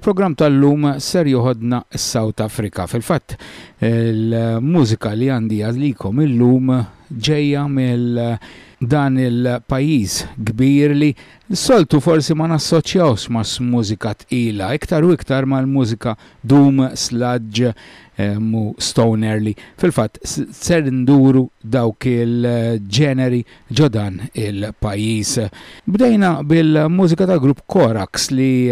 Il-programm tal-lum ser joħodna s-South Africa. Fil-fatt, il-mużika li għandi għadlikom il-lum ġeja mill dan il-pajjiż kbir li soltu forsi ma nassoċjawx ma' mużika tqila, iktar u iktar mal-mużika doom, sludge, mu stoner li fil-fatt ser nduru dawk il-ġeneri ġo dan il-pajjiż. Bdejna bil-mużika ta' grupp Korax li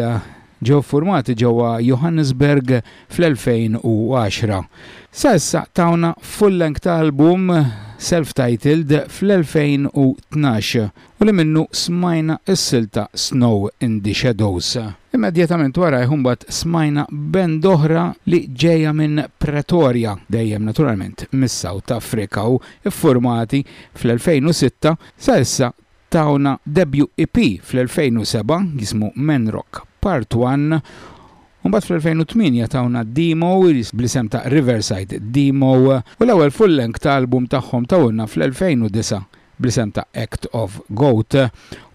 ġew ffurmati ġewwa Johannesburg fl-2010. Sa issa tawna full-length album self-titled fl-2012 u li minnu smajna s-silta Snow in the Shadows. Immedjatament warajh imbagħad smajna band oħra li ġejja minn Pretoria, dejjem naturalment mis-South Africa u iffurmati fl-2006, sa issa tawna debju EP fl-2007 jismu Menrock Part One, u mbagħad fl-2008 tawna demo bl-isem ta' Riverside Demo, u l-ewwel full-length ta' album tagħhom tawulna fl-2009 bl-isem ta' Act of Goat.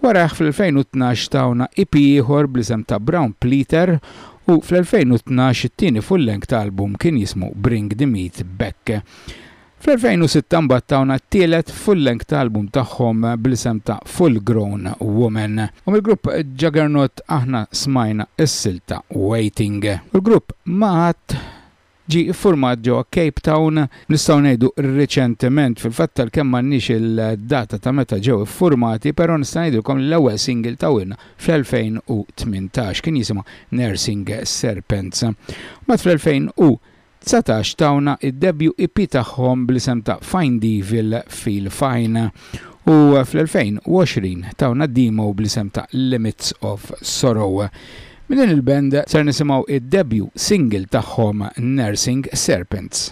Warajh fl-2012 tawna EP ieħor bl-isem ta' Brown Pleater, u fl-2012 it-tieni full-length album kien jismu Bring the Meat Back. Fl-2006 mbagħad tawna t-tielet full-length ta' album tagħhom bl-isem ta' Full Grown Woman u mill-grupp Juggernaut aħna smajna s-silta Waiting. U l-grupp Mahat ġie ffurmat ġewwa Cape Town, nistgħu ngħidu riċentement, fil-fatt għalkemm m'għandniex il-data ta' meta ġew iffurmati, però nista' ngħidilkom li l-ewwel single tawilna fl-2018, kien jisimha Nursing Serpents. Mbagħad fl-2000 u Dsatax tawna d-debju-EP tagħhom bl-isem ta' Findevil Feel Fine u fl-2020 tawna d-demo bl-isem ta' Limits of Sorrow. Minn din il-band ser nisimgħu d-debju single tagħhom Nursing Serpents.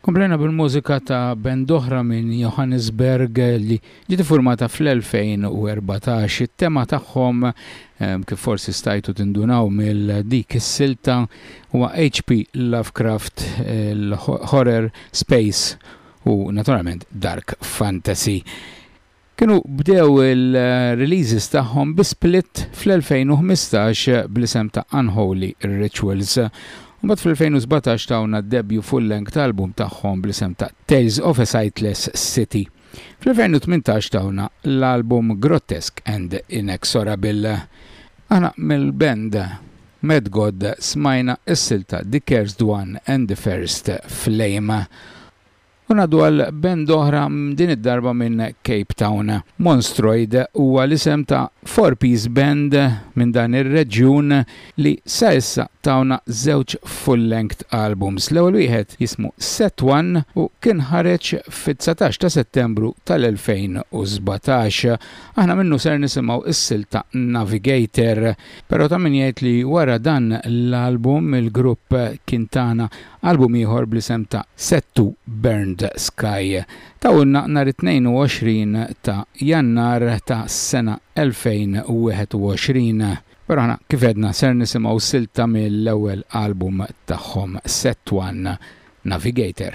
Komplejna bil-mużika ta' band oħra minn Johannesburg li ġiet iffurmata fl-2014. It-tema tagħhom, kif forsi stajtu tindunaw mill dik is-silta, huwa HP. Lovecraft, il-horror, space u naturalment dark fantasy. Kienu bdew il-releases tagħhom bi split fl-2015 bl-isem ta' Unholy Rituals. Mbagħad fl-2017 tawna d-debju full-length album tagħhom bl-isem ta' Tales of a Sightless City. Fl-2018 tawna l-album Grotesque and Inexorable. Aħna mill-band Mad God smajna s-silta The Cursed One and the First Flame. U ngħaddu għal band oħra din id-darba minn Cape Town. Monstroid huwa l-isem ta' four piece band minn dan ir-reġjun li sa issa tawna żewġ full length albums. L-ewwel wieħed jismu Set One u kien ħareġ fit-dsatax ta' Settembru tal-2017. Aħna minnu ser nisimgħu s-silta Navigator. Però ta' min jgħid li wara dan l-album il-grupp kien tana Album ieħor bl-isem ta' Set to Burn the Sky tawlna nhar it-22 ta' Jannar tas-sena 2021. Però aħna kif għedna ser nisimgħu silta mill-ewwel album tagħhom Set One, Navigator.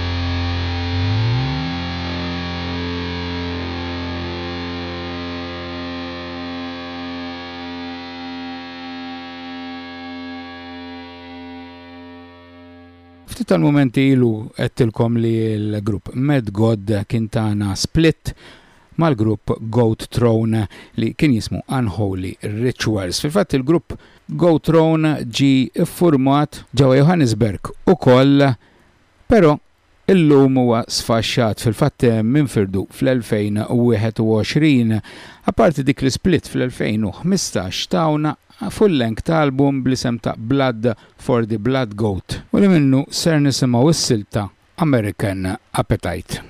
Ftit tal-momenti ilu għettilkom li l-grupp Mad God kien tana split mal-grupp Goat Throne li kien jismu Unholy Rituals. Fil-fatt il-grupp Goat Throne ġi format ġewwa Johannesburg u koll Però, illum huwa sfaxxat fil-fatt minfirdu fl-2021. Apparti dik l-isplit fl-2015 tawna full-length ta' album bl-isem ta' Blood for the Bloodgoat u li minnu ser nisimgħu s-silta American Appetite.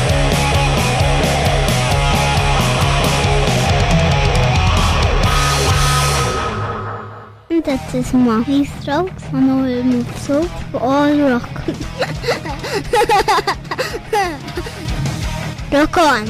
Inta tisma Hey Strokes għanu il-mufsu all rock. Rock on!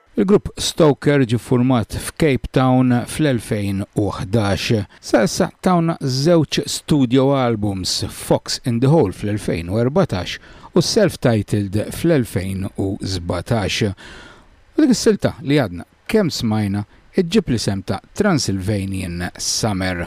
Il-grupp Stoker ġie ffurmat f'Cape Town fl-2011. Sa issa tawna żewġ studio albums, Fox in the Hole fl-2014 u Self Titled fl-2017. U dik is-silta li għadna kemm smajna ġġib l-isem ta' Transylvanian Summer.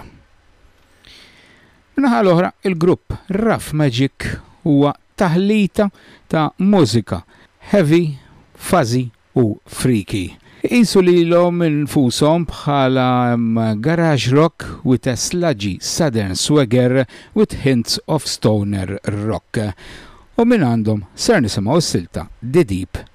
Min-naħa l-oħra, il-grupp Rough Magic huwa Taħlita ta' mużika heavy, fuzzy u freaky. Iqisu lilhom infushom bħala garage rock with a sludgy southern swagger with hints of stoner rock. U mingħandhom ser nisimgħu s-silta The Deep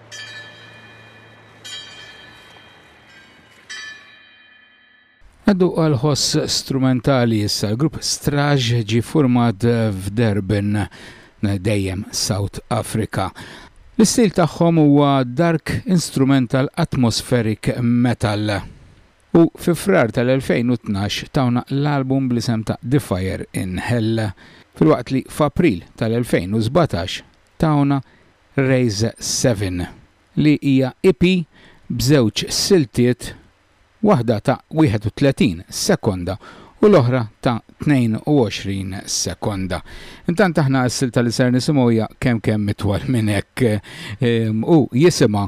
Għaddu għal ħoss strumentali issa l-grupp Straġ ġi format f'Derbin dejjem South Africa. L-istil tagħhom huwa dark instrumental atmospheric metal. U fi frar tal-2012 tawna l-album bl-isem ta' The Fire in Hell, filwaqt li f'April tal-2017 tawna Raise Seven, li hija EP b'żewġ siltiet, waħda ta' 31 sekonda u l-oħra ta' 22 sekonda. Intant aħna s-silta li ser nisimgħu hija kemkemm itwal minn hekk u jisimha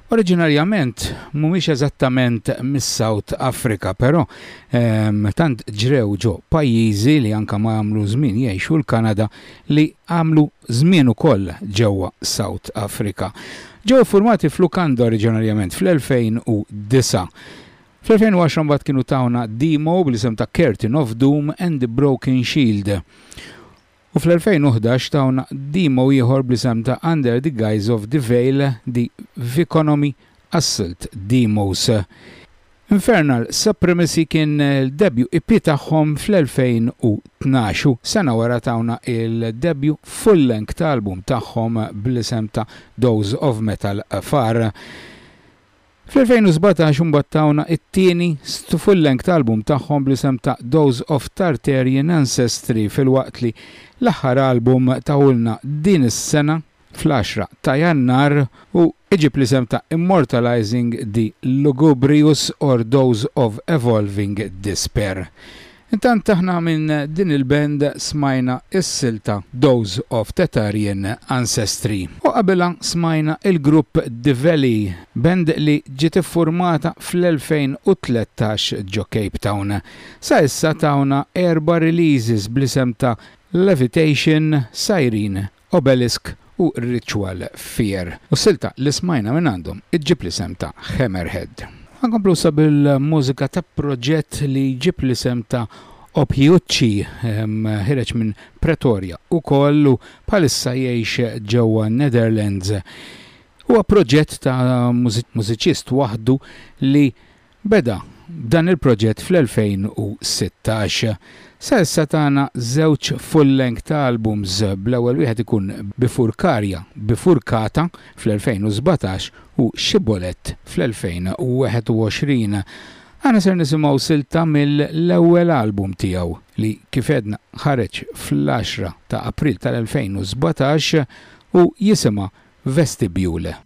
Oriġinarjament mhumiex eżattament mis-South Africa, però ehm, tant ġrew ġo pajjiżi li anke ma għamlu żmien jgħixu l-Kanada li għamlu żmien ukoll ġewwa South Africa. Ġew iffurmati f'Lukanda oriġinarjament fl-2009. Fl-2010 mbagħad kienu tawna demo bl-isem ta' Curtain of Doom and the Broken Shield. u fl-2011 tawna demo ieħor bl-isem ta' Under the Guise of the Veil, The Viconomy Assault Demos. Infernal Supremacy kien l-debju EP tagħhom fl-2012 u sena wara tawna l-debju full-length album tagħhom bl-isem ta' Those of Metal Far. Fl-2017 imbagħad tawna t-tieni full-length album tagħhom bl-isem ta' Those of Tartarian Ancestry filwaqt li l-aħħar album tahulna din is-sena fl-10 ta' Jannar u iġib l-isem ta' Immortalising the Lugubrious or Those of Evolving Despair. Intant aħna minn din il-band smajna s-silta Those of Tatarian Ancestry u qabilha smajna il-grupp The Valley, band li ġiet iffurmata fl-2013 ġo Cape Town. Sa issa tawna erba' releases bl-isem ta' Levitation, Cyrene, Obelisk u Ritual Fear u s-silta li smajna minn għandhom iġġib l-isem ta' Hammerhead. Ħa nkomplu issa bil-mużika ta' proġett li jġib l-isem ta' Ophiuchi, ħireġ minn Pretoria ukoll u bħalissa jgħix ġewwa n-Netherlands. Huwa proġett ta' mużiċist waħdu li Beda dan il-proġett fl-2016. Sa issa tana żewġ full-length albums bl-ewwel wieħed ikun Bifurkarja Bifurkata fl-2017 u Xibolet fl-2021. Aħna ser nisimgħu silta mill-ewwel album tiegħu li kif għedna ħareġ fl-10 ta' April tal-2017 u jisimha Vestibule.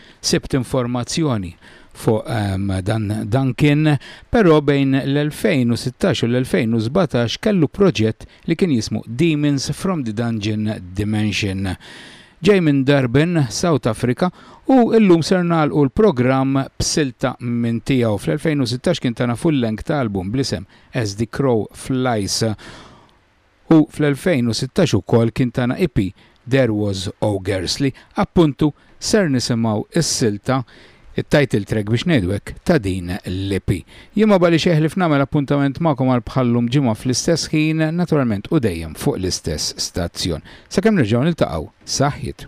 Sibt informazzjoni fuq dan Duncan, però bejn l-2016 u l-2017 kellu proġett li kien jismu Demons from the Dungeon Dimension. Ġej minn Durban, South Africa, u illum ser nagħlqu l-programm b'silta minn tiegħu. Fl-2016 kien tana full-length album bl-isem As the Crow Flies. u fl-2016 ukoll kien tana EP There Was Ogers li, appuntu, ser nisimgħu s-silta, it-title track biex ngħidu hekk, ta' din l-EP. Jien ma baqlix eħlif nagħmel appuntament magħkom għal bħal-lum ġimgħa fl-istess ħin, naturalment u dejjem fuq l-istess stazzjon. Sakemm nerġgħu niltaqgħu, saħħiet!